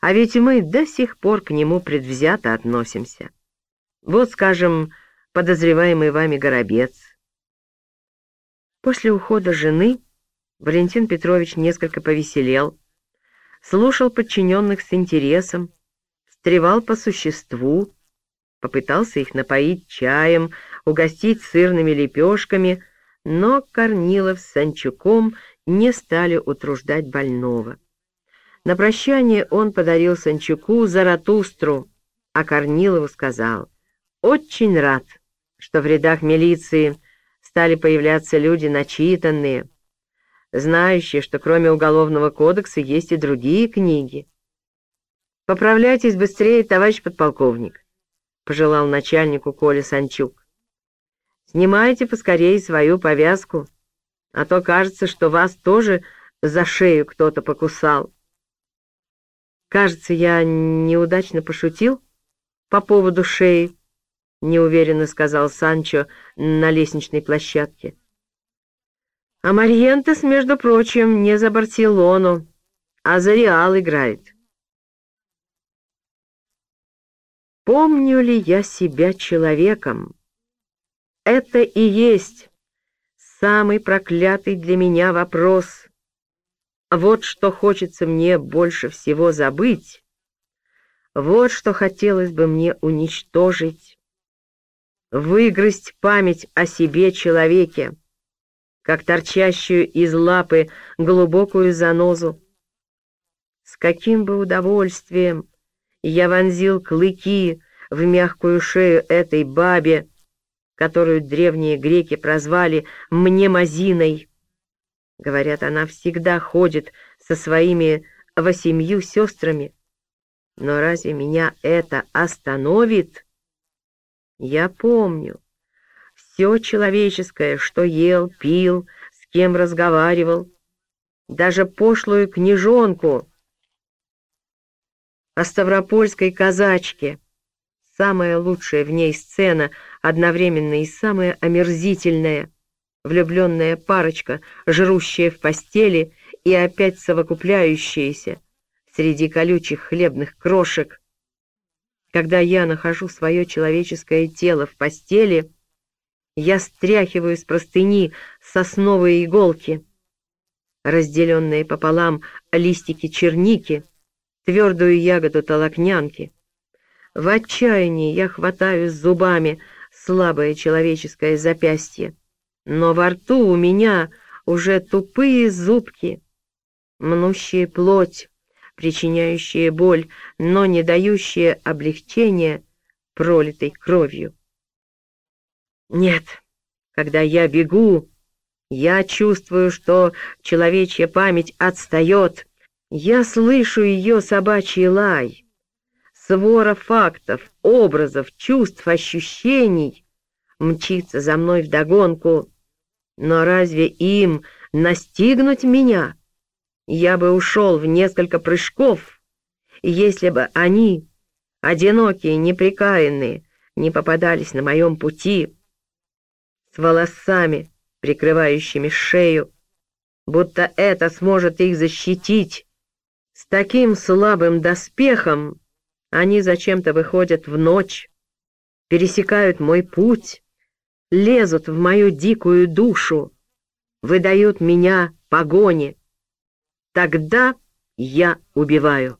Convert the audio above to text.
а ведь мы до сих пор к нему предвзято относимся. Вот, скажем, подозреваемый вами Горобец. После ухода жены Валентин Петрович несколько повеселел, слушал подчиненных с интересом, встревал по существу, попытался их напоить чаем, угостить сырными лепешками, но Корнилов с Санчуком не стали утруждать больного. На прощание он подарил Санчуку Заратустру, а Корнилову сказал, «Очень рад, что в рядах милиции стали появляться люди начитанные, знающие, что кроме Уголовного кодекса есть и другие книги. «Поправляйтесь быстрее, товарищ подполковник», — пожелал начальнику Коля Санчук. «Снимайте поскорее свою повязку, а то кажется, что вас тоже за шею кто-то покусал». «Кажется, я неудачно пошутил по поводу шеи», — неуверенно сказал Санчо на лестничной площадке. «А Мариентес, между прочим, не за Барселону, а за Реал играет». Помню ли я себя человеком? Это и есть самый проклятый для меня вопрос. Вот что хочется мне больше всего забыть, вот что хотелось бы мне уничтожить выгрызть память о себе человеке, как торчащую из лапы глубокую занозу. С каким бы удовольствием я вонзил клыки в мягкую шею этой бабе, которую древние греки прозвали Мнемозиной. Говорят, она всегда ходит со своими восемью сестрами. Но разве меня это остановит?» Я помню. Все человеческое, что ел, пил, с кем разговаривал. Даже пошлую книжонку о ставропольской казачке. Самая лучшая в ней сцена, одновременно и самая омерзительная. Влюбленная парочка, жрущая в постели и опять совокупляющаяся среди колючих хлебных крошек, когда я нахожу свое человеческое тело в постели, я стряхиваю с простыни сосновые иголки, разделенные пополам листики черники, твердую ягоду толокнянки. В отчаянии я хватаю зубами слабое человеческое запястье, но во рту у меня уже тупые зубки, мнущие плоть, причиняющие боль, но не дающие облегчения пролитой кровью. Нет, когда я бегу, я чувствую, что человечья память отстает. Я слышу ее собачий лай. Свора фактов, образов, чувств, ощущений мчится за мной вдогонку. Но разве им настигнуть меня? я бы ушел в несколько прыжков, если бы они, одинокие, неприкаянные, не попадались на моем пути, с волосами, прикрывающими шею, будто это сможет их защитить. С таким слабым доспехом они зачем-то выходят в ночь, пересекают мой путь, лезут в мою дикую душу, выдают меня погоне. Тогда я убиваю.